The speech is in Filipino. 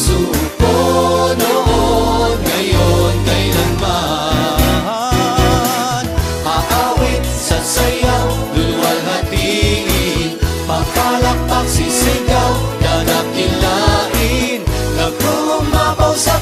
puso ngayon, kailanman Aawit sa sayaw, lulwalhatiin Pagkalakpak sisigaw, nanap ilain Nagrumabaw sa